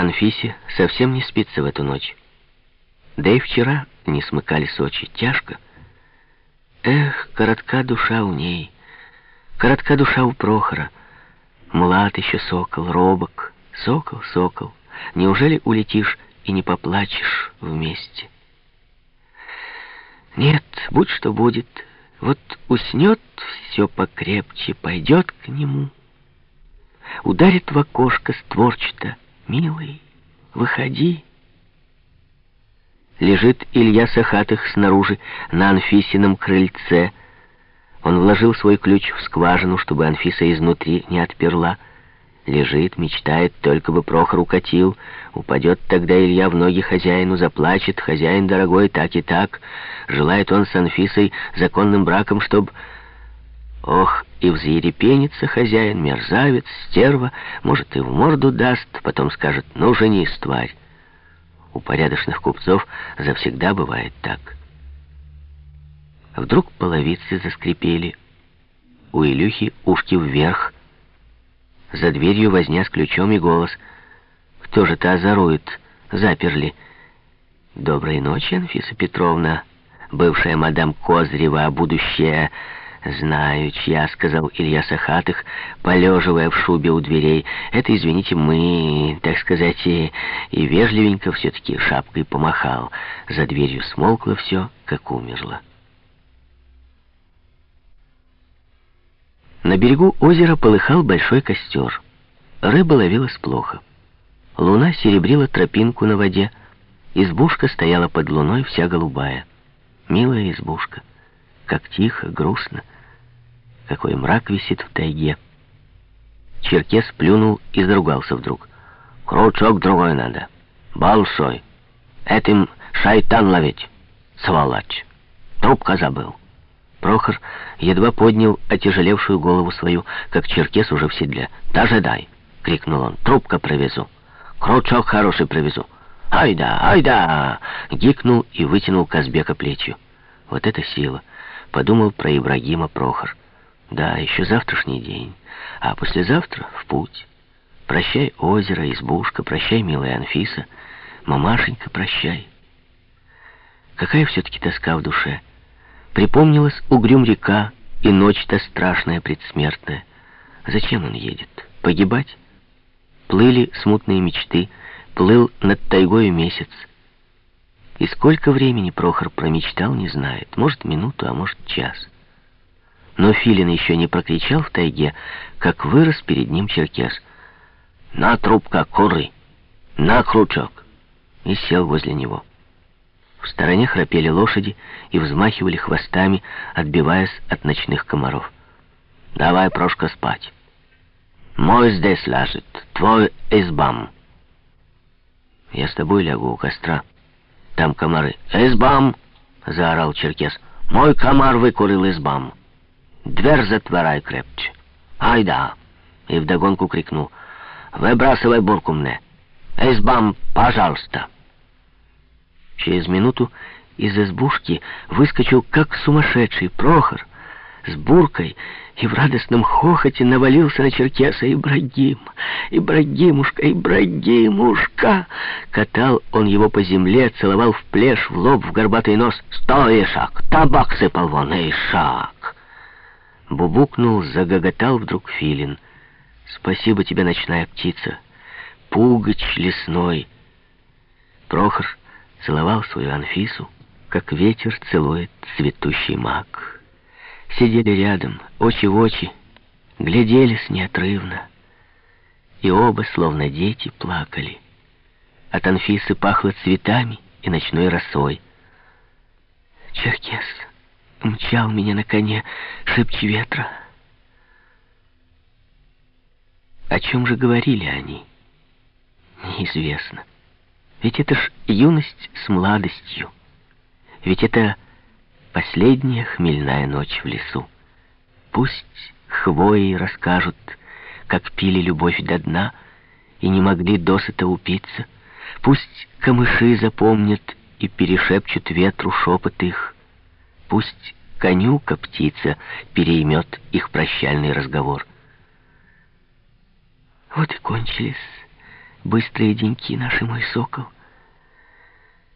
Анфисе совсем не спится в эту ночь. Да и вчера не смыкались очи. Тяжко. Эх, коротка душа у ней. Коротка душа у Прохора. Млад еще сокол, робок. Сокол, сокол. Неужели улетишь и не поплачешь вместе? Нет, будь что будет. Вот уснет все покрепче, пойдет к нему. Ударит в окошко створчато. «Милый, выходи». Лежит Илья Сахатых снаружи на Анфисином крыльце. Он вложил свой ключ в скважину, чтобы Анфиса изнутри не отперла. Лежит, мечтает, только бы Прохор укатил. Упадет тогда Илья в ноги хозяину, заплачет. Хозяин дорогой, так и так. Желает он с Анфисой законным браком, чтоб... Ох, и взъерепенится хозяин, мерзавец, стерва, может, и в морду даст, потом скажет «ну, женись, тварь». У порядочных купцов завсегда бывает так. Вдруг половицы заскрипели, у Илюхи ушки вверх, за дверью возня с ключом и голос. «Кто же то озорует? Заперли». «Доброй ночи, Анфиса Петровна, бывшая мадам Козырева, а будущая...» «Знаю, чья», — сказал Илья Сахатых, полеживая в шубе у дверей. «Это, извините, мы, так сказать, и, и вежливенько все-таки шапкой помахал. За дверью смолкло все, как умерло». На берегу озера полыхал большой костер. Рыба ловилась плохо. Луна серебрила тропинку на воде. Избушка стояла под луной, вся голубая. Милая избушка. Как тихо, грустно. Какой мрак висит в тайге. Черкес плюнул и заругался вдруг. «Крючок другой надо. Большой. Этим шайтан ловить. Сволочь. Трубка забыл». Прохор едва поднял отяжелевшую голову свою, как черкес уже в седле. «Даже дай!» — крикнул он. «Трубка провезу. Крючок хороший привезу. Айда, айда!» — гикнул и вытянул Казбека плечью. Вот это сила! Подумал про Ибрагима Прохор. Да, еще завтрашний день, а послезавтра в путь. Прощай, озеро, избушка, прощай, милая Анфиса, мамашенька, прощай. Какая все-таки тоска в душе. Припомнилась угрюм река и ночь-то страшная предсмертная. Зачем он едет? Погибать? Плыли смутные мечты, плыл над тайгою месяц. И сколько времени Прохор промечтал, не знает. Может, минуту, а может, час. Но Филин еще не прокричал в тайге, как вырос перед ним черкес. «На, трубка, куры! На, крючок!» И сел возле него. В стороне храпели лошади и взмахивали хвостами, отбиваясь от ночных комаров. «Давай, Прошка, спать. Мой здесь ляжет, твой избам». «Я с тобой лягу у костра». Там комары. «Избам!» — заорал Черкес. «Мой комар выкурил избам. Дверь затворай крепче. Ай да!» И вдогонку крикнул. «Выбрасывай бурку мне. Избам, пожалуйста!» Через минуту из избушки выскочил, как сумасшедший, Прохор с буркой и в радостном хохоте навалился на черкеса Ибрагим. «Ибрагимушка, Ибрагимушка!» Катал он его по земле, целовал в плешь, в лоб, в горбатый нос. «Стой, Ишак! Табак сыпал вон, Ишак!» Бубукнул, загоготал вдруг филин. «Спасибо тебе, ночная птица! Пугач лесной!» Прохор целовал свою Анфису, как ветер целует цветущий мак сидели рядом, очи в очи, гляделись неотрывно. И оба, словно дети, плакали. От Анфисы пахло цветами и ночной росой. Черкес мчал меня на коне шибче ветра. О чем же говорили они? Неизвестно. Ведь это ж юность с младостью. Ведь это Последняя хмельная ночь в лесу. Пусть хвои расскажут, как пили любовь до дна и не могли досыта упиться. Пусть камыши запомнят и перешепчут ветру шепот их. Пусть конюка птица переймет их прощальный разговор. Вот и кончились Быстрые деньки наши, мой сокол —